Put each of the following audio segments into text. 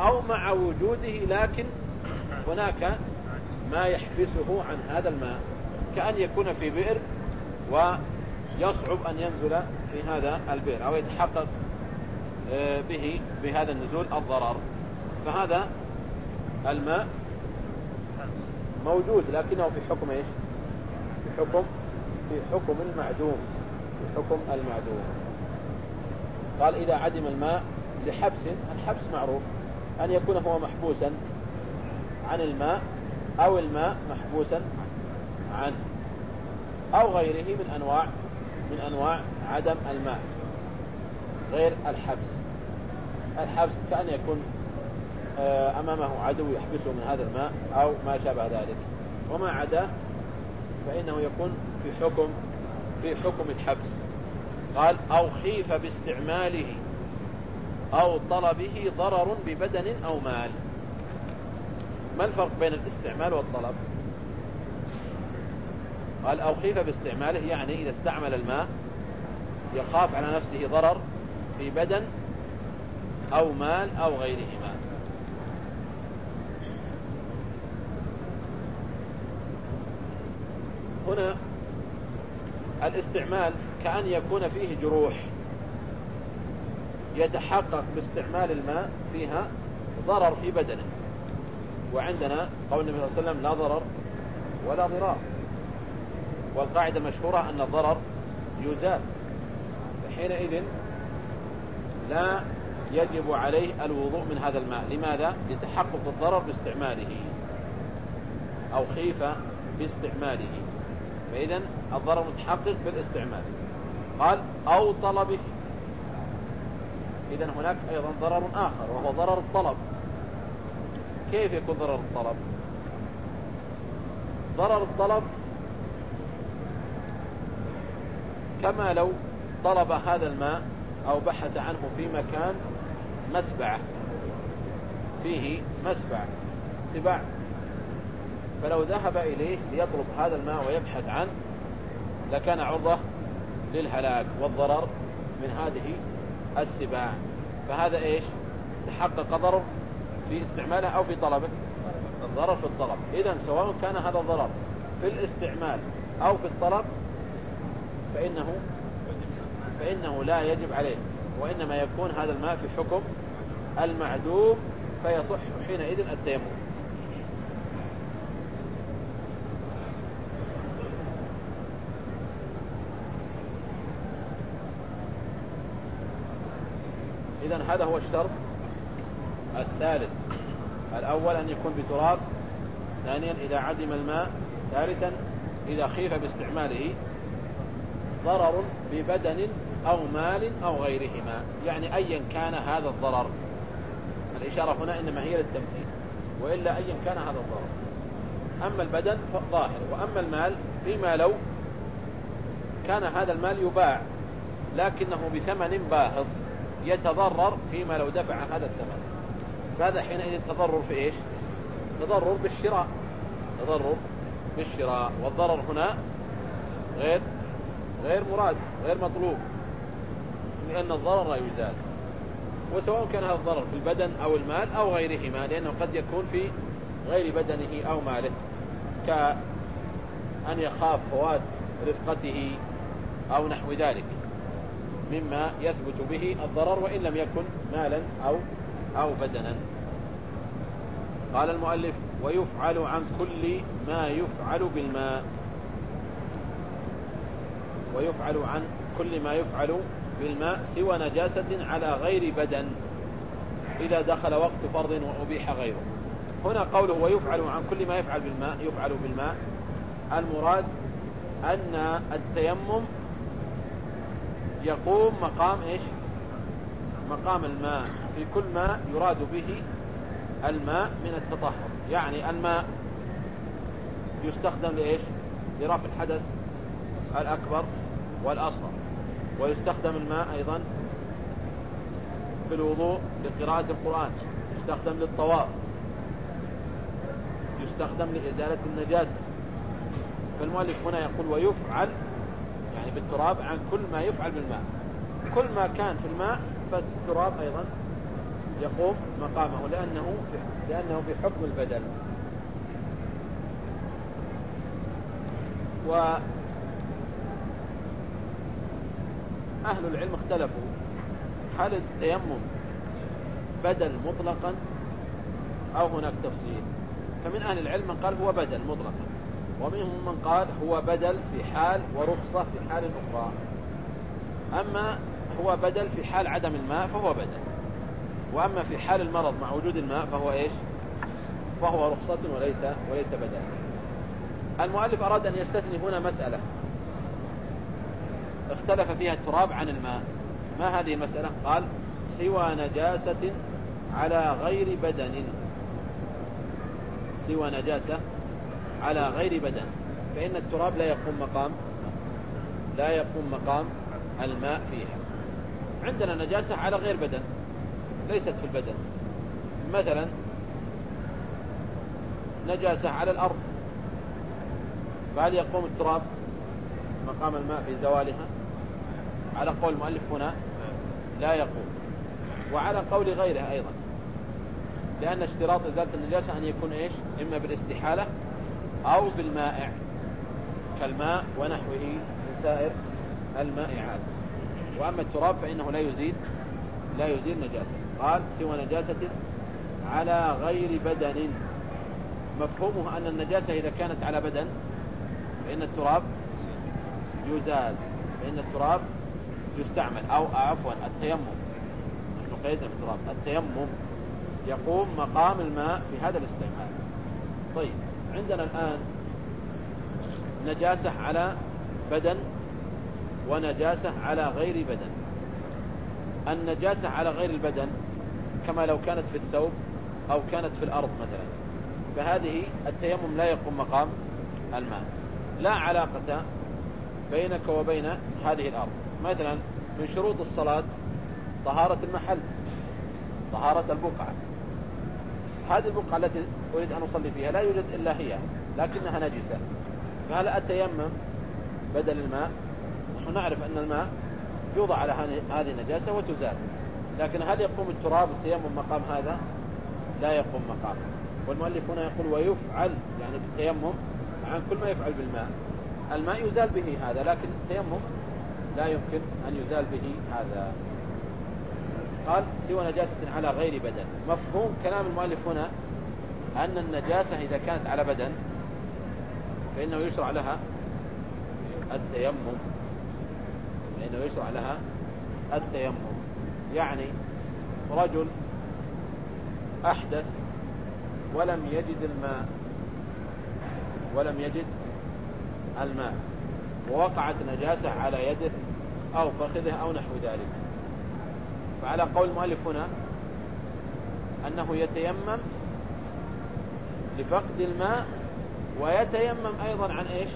أو مع وجوده لكن هناك ما يحبسه عن هذا الماء كأن يكون في بئر ويصعب أن ينزل في هذا البئر أو يتحقق آه، به بهذا النزول الضرر. فهذا الماء موجود لكنه في حكم إيش؟ في حكم في حكم المعدوم في حكم المعدوم. قال إذا عدم الماء لحبس الحبس معروف. أن يكون هو محبوسا عن الماء أو الماء محبوسا عنه أو غيره من أنواع من أنواع عدم الماء غير الحبس. الحبس كأن يكون آه، أمامه عدو يحبسه من هذا الماء أو ما شابه ذلك. وما عداه فإنه يكون في حكم في حكم الحبس. قال أو خيف باستعماله. أو طلبه ضرر ببدن أو مال. ما الفرق بين الاستعمال والطلب؟ قال أو خيف باستعماله يعني إذا استعمل الماء يخاف على نفسه ضرر في بدن أو مال أو غيرهما. هنا الاستعمال كأن يكون فيه جروح. يتحقق باستعمال الماء فيها ضرر في بدنه. وعندنا قول النبي صلى الله عليه وسلم لا ضرر ولا ضرار. والقاعدة المشهورة أن الضرر يزال. فحينئذ لا يجب عليه الوضوء من هذا الماء. لماذا؟ لتحقق الضرر باستعماله. أو خيف باستعماله. فإذا الضرر متحقق بالاستعمال. قال أو طلبه. إذا هناك أيضا ضرر آخر وهو ضرر الطلب. كيف يكون ضرر الطلب؟ ضرر الطلب كما لو طلب هذا الماء أو بحث عنه في مكان مسبعة. فيه مسبعة سباع. فلو ذهب إليه ليطلب هذا الماء ويبحث عنه لكان عرضة للهلاك والضرر من هذه السباع. فهذا إيش؟ تحقق ضرر في استعماله أو في طلبه. الضرر في الطلب. اذا سواء كان هذا الضرر في الاستعمال أو في الطلب فإنه فإنه لا يجب عليه وإنما يكون هذا الماء في حكم المعدوم فيصح حينئذ التيمم إذا هذا هو الشرط الثالث. الأول أن يكون بتراب. ثانيا إذا عدم الماء. ثالثا إذا خيف باستعماله. ضرر ببدن أو مال أو غيرهما. يعني أيا كان هذا الضرر. الإشارة هنا إنما هي للتمثيل. وإلا أيا كان هذا الضرر. أما البدن فظاهر. وأما المال فيما لو كان هذا المال يباع لكنه بثمن باهظ. يتضرر فيما لو دفع هذا الثمن فهذا حينئذ تضرر في إيش؟ تضرر بالشراء. تضرر بالشراء. والضرر هنا غير غير مراد غير مطلوب. لأن الضرر لا يزال. وسواء كان هذا الضرر في البدن أو المال أو غيرهما لأنه قد يكون في غير بدنه أو ماله. كأن يخاف فوات رفقته أو نحو ذلك. مما يثبت به الضرر وإن لم يكن مالا أو أو بدنا. قال المؤلف ويفعل عن كل ما يفعل بالماء. ويفعل عن كل ما يفعل بالماء سوى نجاسة على غير بدن إذا دخل وقت فرض وأبيح غيره. هنا قوله ويفعل عن كل ما يفعل بالماء يفعل بالماء. المراد أن التيمم يقوم مقام إيش؟ مقام الماء. في كل ما يراد به الماء من التطهر. يعني الماء يستخدم لإيش؟ لرفع الحدث الأكبر والأصغر. ويستخدم الماء أيضا في الوضوء لقراءة القرآن. يستخدم للطواف. يستخدم لإزالة النجاسة. فالمؤلف هنا يقول ويفعل بالتراب عن كل ما يفعل بالماء. كل ما كان في الماء فالتراب أيضا يقوم مقامه لأنه لأنه بحكم البدل وأهل العلم اختلفوا. هل التيمم بدل مطلقا أو هناك تفصيل؟ فمن أهل العلم من قال هو بدل مطلقا. ومنهم من قال هو بدل في حال ورخصة في حال أخرى. أما هو بدل في حال عدم الماء فهو بدل. وأما في حال المرض مع وجود الماء فهو إيش؟ فهو رخصة وليس وليس بدل. المؤلف أراد أن يستثني هنا مسألة. اختلف فيها التراب عن الماء. ما هذه المسألة؟ قال سوى نجاسة على غير بدن. سوى نجاسة على غير بدن. فإن التراب لا يقوم مقام لا يقوم مقام الماء فيها. عندنا نجاسة على غير بدن ليست في البدن. مثلا نجاسة على الأرض. فهل يقوم التراب مقام الماء في زوالها؟ على قول المؤلف هنا لا يقوم. وعلى قول غيره أيضا. لأن اشتراط إزالة النجاسة أن يكون إيش؟ إما بالاستحالة أو بالمائع كالماء ونحوه من سائر المائعات وأما التراب فإنه لا يزيد لا يزيل نجاسة. قال سوى نجاسة على غير بدن. مفهومه أن النجاسة إذا كانت على بدن فإن التراب يزال فإن التراب يستعمل. أو عفوا التيمم. نحن قيدنا بالتراب التيمم يقوم مقام الماء في هذا الاستعمال. طيب. عندنا الآن نجاسة على بدن ونجاسة على غير بدن. النجاسة على غير البدن كما لو كانت في الثوب أو كانت في الأرض مثلا. فهذه التيمم لا يقوم مقام الماء. لا علاقة بينك وبين هذه الأرض. مثلا من شروط الصلاة طهارة المحل طهارة البقعة. هذه البقعة التي أريد أن أصلي فيها. لا يوجد إلا هي لكنها نجسة. فهل أتيمم بدل الماء. نحن نعرف أن الماء يوضع على هذه النجاسة وتزال. لكن هل يقوم التراب التيمم مقام هذا؟ لا يقوم مقامه والمؤلف هنا يقول ويفعل يعني بالتيمم عن كل ما يفعل بالماء. الماء يزال به هذا لكن التيمم لا يمكن أن يزال به هذا. قال سوى نجاسة على غير بدن مفهوم كلام المؤلف هنا أن النجاسة إذا كانت على بدن فإنه يشرع لها التيمم. فإنه يشرع لها التيمم. يعني رجل أحدث ولم يجد الماء ولم يجد الماء ووقعت نجاسة على يده أو فخذه أو نحو ذلك. فعلى قول المؤلف هنا أنه يتيمم لفقد الماء ويتيمم أيضا عن إيش؟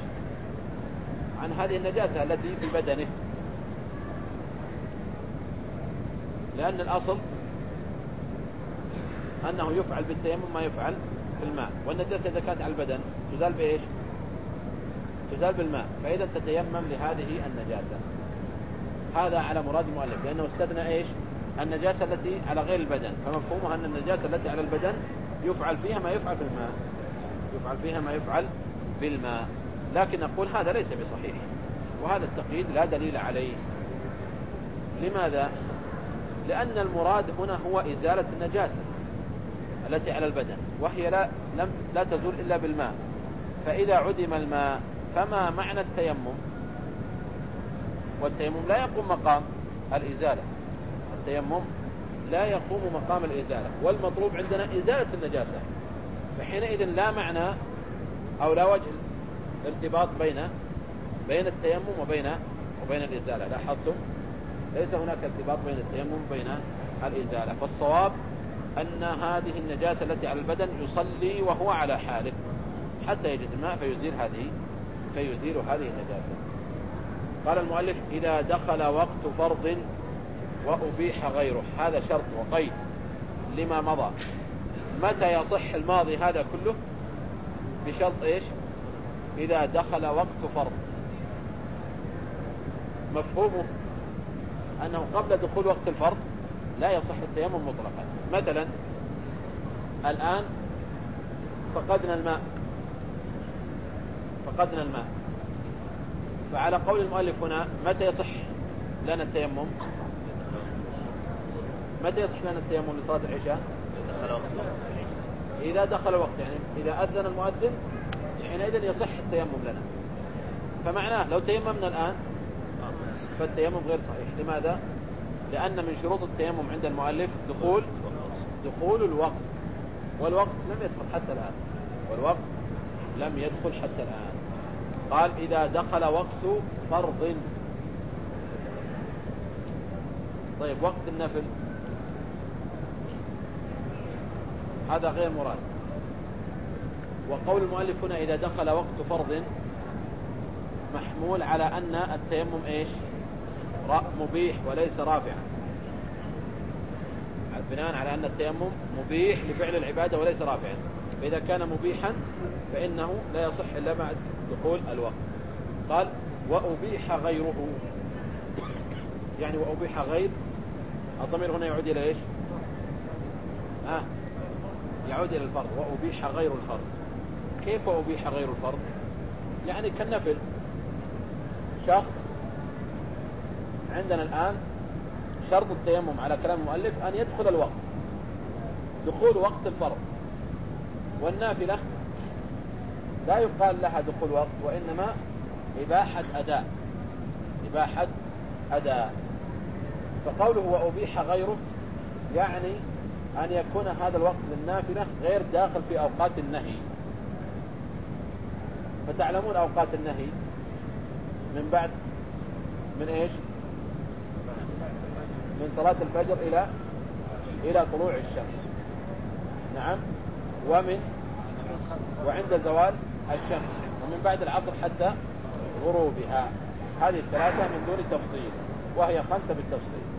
عن هذه النجاسة التي في بدنه. لأن الأصل أنه يفعل بالتيمم ما يفعل بالماء. والنجاسة إذا كانت على البدن تزال بإيش؟ تزال بالماء. فإذا تتيمم لهذه النجاسة. هذا على مراد المؤلف لأنه استثنى إيش؟ النجاسة التي على غير البدن. فمفهومها أن النجاسة التي على البدن يفعل فيها ما يفعل في الماء. يفعل فيها ما يفعل بالماء لكن نقول هذا ليس بصحيح. وهذا التقييد لا دليل عليه. لماذا؟ لأن المراد هنا هو إزالة النجاسة التي على البدن وهي لا, لم لا تزول إلا بالماء. فإذا عدم الماء فما معنى التيمم؟ والتيمم لا يقوم مقام الإزالة. التيمم لا يقوم مقام الإزالة والمطلوب عندنا إزالة النجاسة. فحينئذ لا معنى أو لا وجه ارتباط بين بين التيمم وبين وبين الإزالة. لاحظتم؟ ليس هناك ارتباط بين التيمم وبين الإزالة. فالصواب أن هذه النجاسة التي على البدن يصلي وهو على حاله حتى يجد الماء فيزيل هذه فيزيل هذه النجاسة. قال المؤلف إذا دخل وقت فرض وأبيح غيره. هذا شرط وقيد لما مضى. متى يصح الماضي هذا كله؟ بشرط إيش؟ إذا دخل وقت فرض. مفهومه أنه قبل دخول وقت الفرض لا يصح التيمم مطلقا. مثلا الآن فقدنا الماء. فقدنا الماء. فعلى قول المؤلف هنا متى يصح لنا التيمم؟ متى يصح لنا التيمم لصلاة العشاء؟ إذا دخل الوقت يعني إذا أذن المؤذن حينئذ يصح التيمم لنا. فمعناه لو تيممنا الآن فالتيمم غير صحيح. لماذا؟ لأن من شروط التيمم عند المؤلف دخول دخول الوقت. والوقت لم يدخل حتى الآن. والوقت لم يدخل حتى الآن. قال إذا دخل وقت فرض. طيب وقت النفل؟ هذا غير مراد. وقول المؤلف هنا إذا دخل وقت فرض محمول على أن التيمم إيش؟ مبيح وليس رافعا. بناء على أن التيمم مبيح لفعل العبادة وليس رافعا. فإذا كان مبيحا فإنه لا يصح إلا بعد دخول الوقت. قال وأبيح غيره. يعني وأبيح غير. الضمير هنا يعود إلى إيش؟ آه يعود إلى الفرض وأبيح غير الفرض. كيف أبيح غير الفرض؟ يعني كالنفل. شخص عندنا الآن شرط التيمم على كلام المؤلف أن يدخل الوقت. دخول وقت الفرض. والنافلة لا يقال لها دخول وقت وإنما إباحة أداء. إباحة أداء. فقوله وأبيح غيره يعني أن يكون هذا الوقت للنافلة غير داخل في أوقات النهي. فتعلمون أوقات النهي. من بعد من إيش؟ من صلاة الفجر إلى إلى طلوع الشمس. نعم. ومن وعند زوال الشمس. ومن بعد العصر حتى غروبها. هذه الثلاثة من دون تفصيل. وهي خمسة بالتفصيل.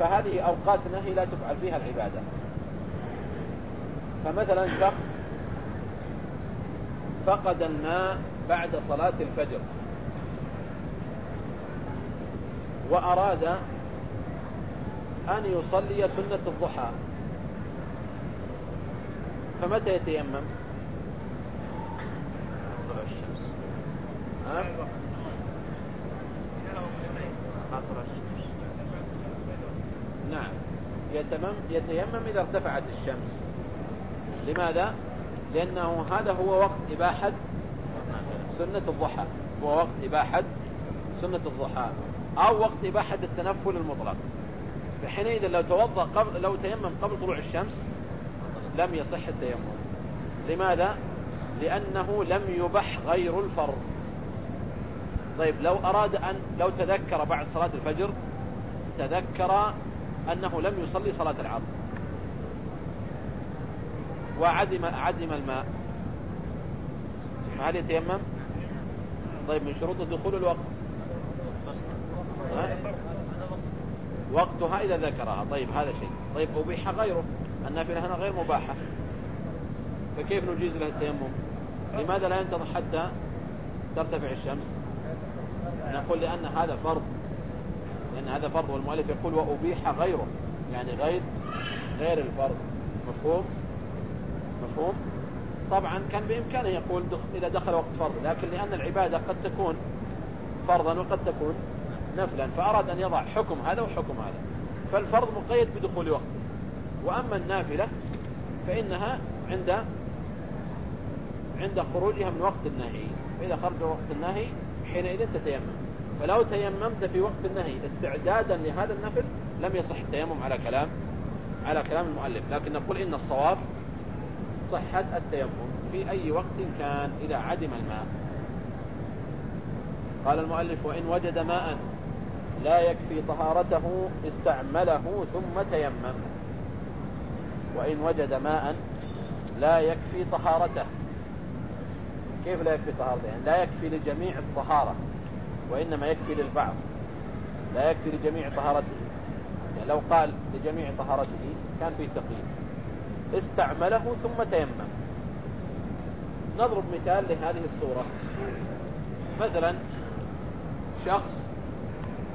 فهذه أوقات نهي لا تفعل فيها العبادة. فمثلا شخص فقد الماء بعد صلاة الفجر وأراد أن يصلي سنة الضحى فمتى يتيمم؟ ها؟ يتمم يتيمم إذا ارتفعت الشمس. لماذا؟ لأنه هذا هو وقت إباحة سنة الضحى. هو وقت إباحة سنة الضحى. أو وقت إباحة التنفل المطلق. فحينئذ لو توضأ قبل لو تيمم قبل طلوع الشمس لم يصح التيمم. لماذا؟ لأنه لم يبح غير الفرض. طيب لو أراد أن لو تذكر بعد صلاة الفجر تذكر أنه لم يصلي صلاة العصر. وعدم عدم الماء. فهل يتيمم؟ طيب من شروط دخول الوقت. وقتها إذا ذكرها. طيب هذا شيء. طيب أبيح غيره. النافلة هنا غير مباحة. فكيف نجيز له التيمم؟ لماذا لا ينتظر حتى ترتفع الشمس؟ نقول لأن هذا فرض. لأن هذا فرض والمؤلف يقول وأبيح غيره. يعني غير غير الفرض. مفهوم؟ مفهوم؟ طبعا كان بإمكانه يقول إذا دخل وقت فرض. لكن لأن العبادة قد تكون فرضا وقد تكون نفلا فأراد أن يضع حكم هذا وحكم هذا. فالفرض مقيد بدخول وقت. وأما النافلة فإنها عند عند خروجها من وقت النهي. فإذا خرج وقت النهي حينئذ تتيمم. فلو تيممت في وقت النهي استعدادا لهذا النفل لم يصح التيمم على كلام على كلام المؤلف. لكن نقول إن الصواب صحة التيمم في أي وقت كان إذا عدم الماء. قال المؤلف وإن وجد ماء لا يكفي طهارته استعمله ثم تيمم. وإن وجد ماء لا يكفي طهارته. كيف لا يكفي طهارته؟ يعني لا يكفي لجميع الطهارة. وإنما يكفي للبعض لا يكفي لجميع طهارته. يعني لو قال لجميع طهارته كان فيه تقييد استعمله ثم تيمم. نضرب مثال لهذه الصورة. مثلا شخص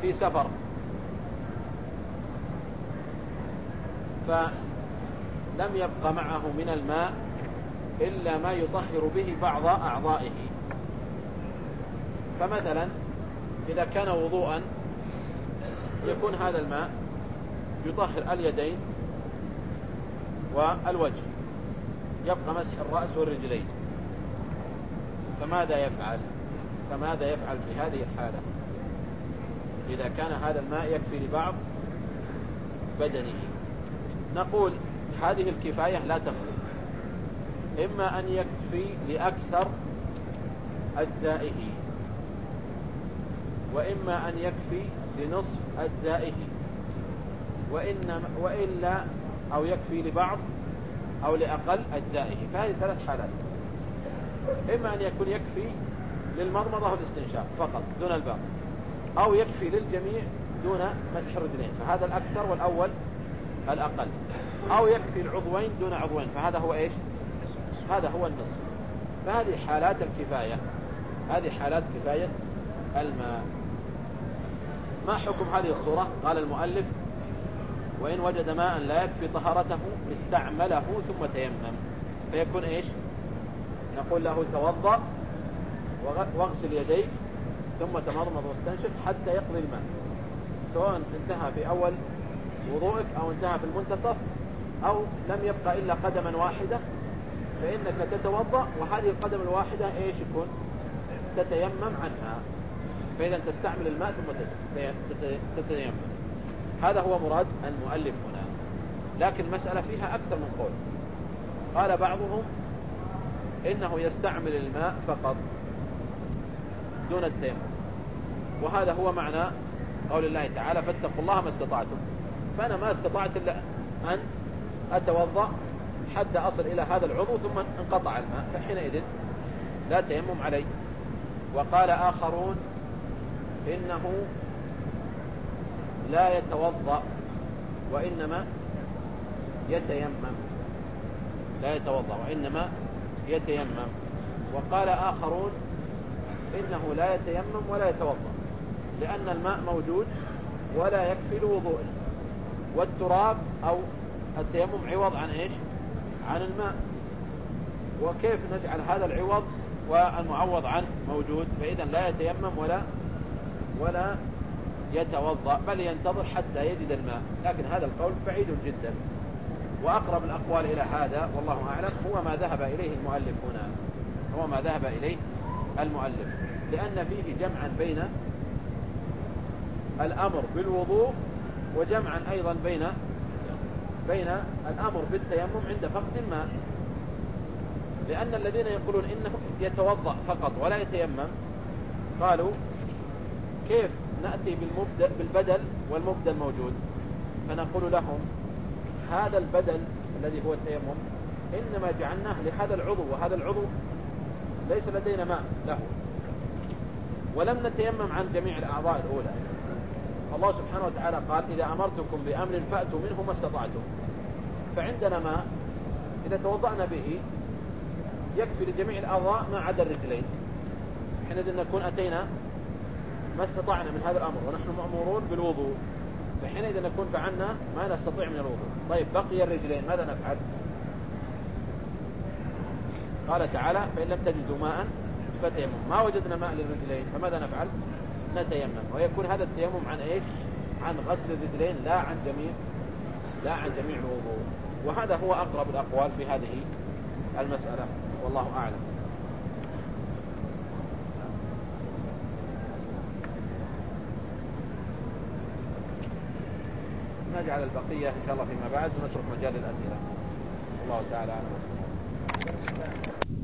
في سفر. فلم يبق معه من الماء إلا ما يطهر به بعض أعضائه. فمثلا إذا كان وضوءا يكون هذا الماء يطهر اليدين والوجه. يبقى مسح الرأس والرجلين. فماذا يفعل؟ فماذا يفعل في هذه الحالة؟ إذا كان هذا الماء يكفي لبعض بدنه. نقول هذه الكفاية لا تخلو إما أن يكفي لأكثر أجزائه. وإما أن يكفي لنصف أجزائه وإنما وإلا أو يكفي لبعض أو لأقل أجزائه فهذه ثلاث حالات. إما أن يكون يكفي للمضمضة والاستنشاق فقط دون الباقي أو يكفي للجميع دون مسح الرجلين فهذا الأكثر والأول الأقل. أو يكفي العضوين دون عضوين فهذا هو إيش؟ هذا هو النصف. فهذه حالات الكفاية. هذه حالات كفاية الماء ما حكم هذه الصورة؟ قال المؤلف وإن وجد ماء لا يكفي طهارته استعمله ثم تيمم. فيكون إيش؟ نقول له توضأ واغسل يديك ثم تمضمض واستنشق حتى يقضي الماء. سواء انتهى في أول وضوءك أو انتهى في المنتصف أو لم يبقى إلا قدما واحدة فإنك تتوضأ وهذه القدم الواحدة إيش يكون؟ تتيمم عنها. فإذا تستعمل الماء ثم تتيمم هذا هو مراد المؤلف هنا. لكن المسألة فيها أكثر من قول. قال بعضهم إنه يستعمل الماء فقط دون التيمم. وهذا هو معنى قول الله تعالى فاتقوا الله ما استطعتم. فأنا ما استطعت إلا أن أتوضأ حتى أصل إلى هذا العضو ثم انقطع الماء. فحينئذ لا تيمم علي. وقال آخرون إنه لا يتوضأ وإنما يتيمم. لا يتوضأ وإنما يتيمم. وقال آخرون إنه لا يتيمم ولا يتوضأ لأن الماء موجود ولا يكفي لوضوءه. والتراب أو التيمم عوض عن إيش؟ عن الماء. وكيف نجعل هذا العوض والمعوض عنه موجود؟ فإذا لا يتيمم ولا ولا يتوضأ بل ينتظر حتى يجد الماء. لكن هذا القول بعيد جدا. وأقرب الأقوال إلى هذا والله أعلم هو ما ذهب إليه المؤلف هنا. هو ما ذهب إليه المؤلف. لأن فيه جمعا بين الأمر بالوضوء وجمعا أيضا بين بين الأمر بالتيمم عند فقد الماء. لأن الذين يقولون إنه يتوضأ فقط ولا يتيمم قالوا كيف نأتي بالمبدأ بالبدل والمبدل موجود؟ فنقول لهم هذا البدل الذي هو التيمم إنما جعلناه لهذا العضو وهذا العضو ليس لدينا ماء له. ولم نتيمم عن جميع الأعضاء الأولى. الله سبحانه وتعالى قال إذا أمرتكم بأمر فأتوا منه ما استطعتم. فعندنا ماء إذا توضأنا به يكفي لجميع الأعضاء ما عدا الرجلين. حينئذ نكون أتينا ما استطعنا من هذا الأمر ونحن مأمورون بالوضوء. فحينئذ نكون فعلنا ما نستطيع من الوضوء. طيب بقي الرجلين ماذا نفعل؟ قال تعالى فإن لم تجدوا ماء فتيمم ما وجدنا ماء للرجلين فماذا نفعل؟ نتيمم. ويكون هذا التيمم عن إيش؟ عن غسل الرجلين لا عن جميع لا عن جميع الوضوء. وهذا هو أقرب الأقوال في هذه المسألة والله أعلم. نجعل البقية إن شاء الله فيما بعد ونترك مجال للأسئلة الله تعالى أعلم.